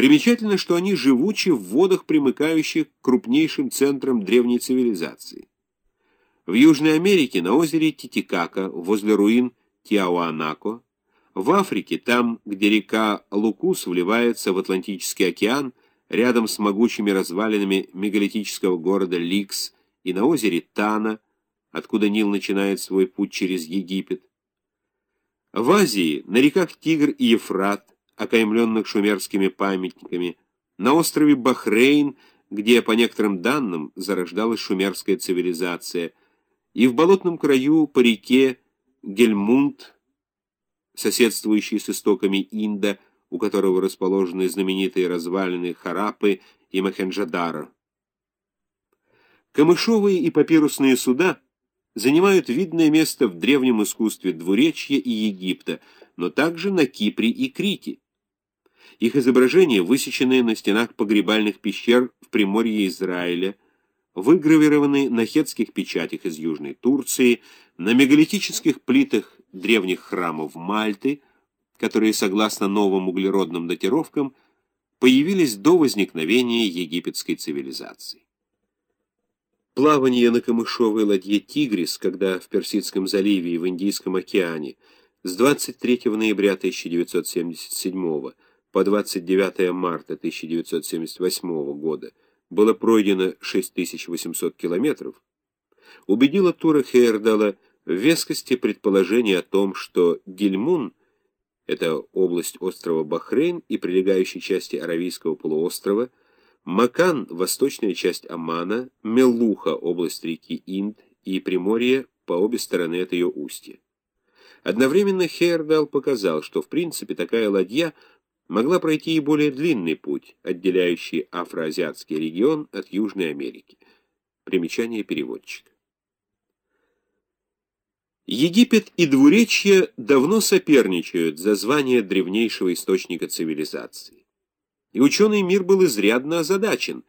Примечательно, что они живучи в водах, примыкающих к крупнейшим центрам древней цивилизации. В Южной Америке на озере Титикака, возле руин Тиауанако, в Африке, там, где река Лукус вливается в Атлантический океан, рядом с могучими развалинами мегалитического города Ликс, и на озере Тана, откуда Нил начинает свой путь через Египет. В Азии, на реках Тигр и Ефрат, окаймленных шумерскими памятниками, на острове Бахрейн, где, по некоторым данным, зарождалась шумерская цивилизация, и в болотном краю по реке Гельмунд, соседствующей с истоками Инда, у которого расположены знаменитые развалины Харапы и Махенджадара. Камышовые и папирусные суда занимают видное место в древнем искусстве двуречья и Египта, но также на Кипре и Крите. Их изображения, высеченные на стенах погребальных пещер в Приморье Израиля, выгравированы на хетских печатях из Южной Турции, на мегалитических плитах древних храмов Мальты, которые, согласно новым углеродным датировкам, появились до возникновения египетской цивилизации. Плавание на камышовой ладье «Тигрис», когда в Персидском заливе и в Индийском океане с 23 ноября 1977 по 29 марта 1978 года было пройдено 6800 километров, убедило Тура Хейердала в вескости предположения о том, что Гильмун — это область острова Бахрейн и прилегающей части Аравийского полуострова, Макан — восточная часть Омана, Мелуха — область реки Инд и Приморье по обе стороны от ее устья. Одновременно Хейердал показал, что в принципе такая ладья могла пройти и более длинный путь, отделяющий афроазиатский регион от Южной Америки. Примечание переводчика. Египет и двуречье давно соперничают за звание древнейшего источника цивилизации. И ученый мир был изрядно озадачен,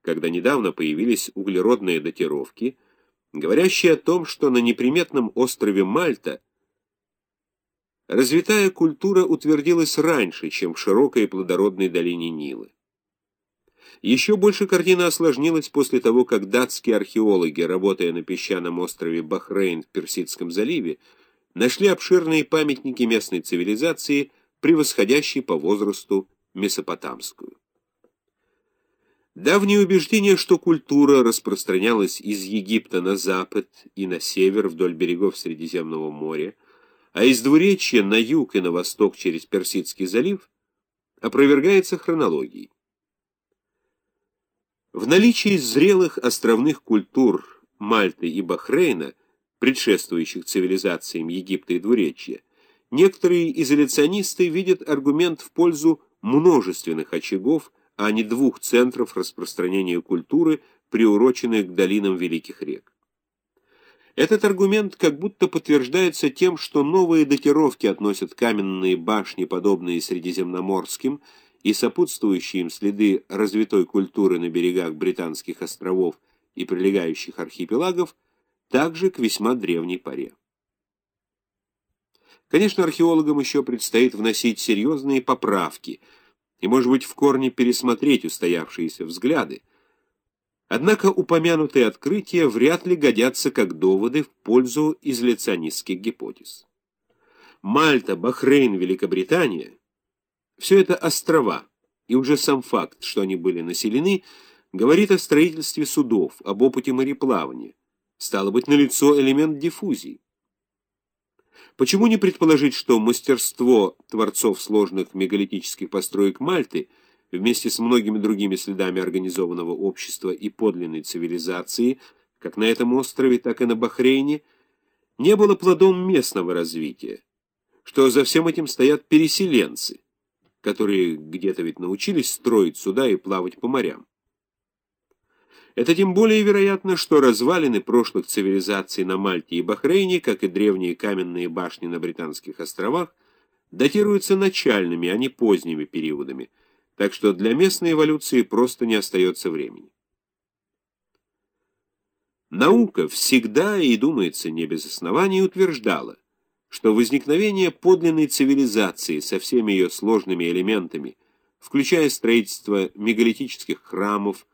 когда недавно появились углеродные датировки, говорящие о том, что на неприметном острове Мальта развитая культура утвердилась раньше, чем в широкой и плодородной долине Нилы. Еще больше картина осложнилась после того, как датские археологи, работая на песчаном острове Бахрейн в Персидском заливе, нашли обширные памятники местной цивилизации, превосходящие по возрасту месопотамскую. Давнее убеждение, что культура распространялась из Египта на запад и на север вдоль берегов Средиземного моря, а из двуречья на юг и на восток через Персидский залив, опровергается хронологией. В наличии зрелых островных культур Мальты и Бахрейна, предшествующих цивилизациям Египта и Двуречья, некоторые изоляционисты видят аргумент в пользу множественных очагов, а не двух центров распространения культуры, приуроченных к долинам великих рек. Этот аргумент как будто подтверждается тем, что новые датировки относят каменные башни, подобные средиземноморским, и сопутствующие им следы развитой культуры на берегах Британских островов и прилегающих архипелагов также к весьма древней поре. Конечно, археологам еще предстоит вносить серьезные поправки и, может быть, в корне пересмотреть устоявшиеся взгляды, Однако упомянутые открытия вряд ли годятся как доводы в пользу изоляционистских гипотез. Мальта, Бахрейн, Великобритания все это острова, и уже сам факт, что они были населены, говорит о строительстве судов, об опыте мореплавания. Стало быть, налицо элемент диффузии. Почему не предположить, что мастерство творцов сложных мегалитических построек Мальты вместе с многими другими следами организованного общества и подлинной цивилизации, как на этом острове, так и на Бахрейне, не было плодом местного развития, что за всем этим стоят переселенцы, которые где-то ведь научились строить суда и плавать по морям. Это тем более вероятно, что развалины прошлых цивилизаций на Мальте и Бахрейне, как и древние каменные башни на Британских островах, датируются начальными, а не поздними периодами, так что для местной эволюции просто не остается времени. Наука всегда, и думается не без оснований, утверждала, что возникновение подлинной цивилизации со всеми ее сложными элементами включая строительство мегалитических храмов,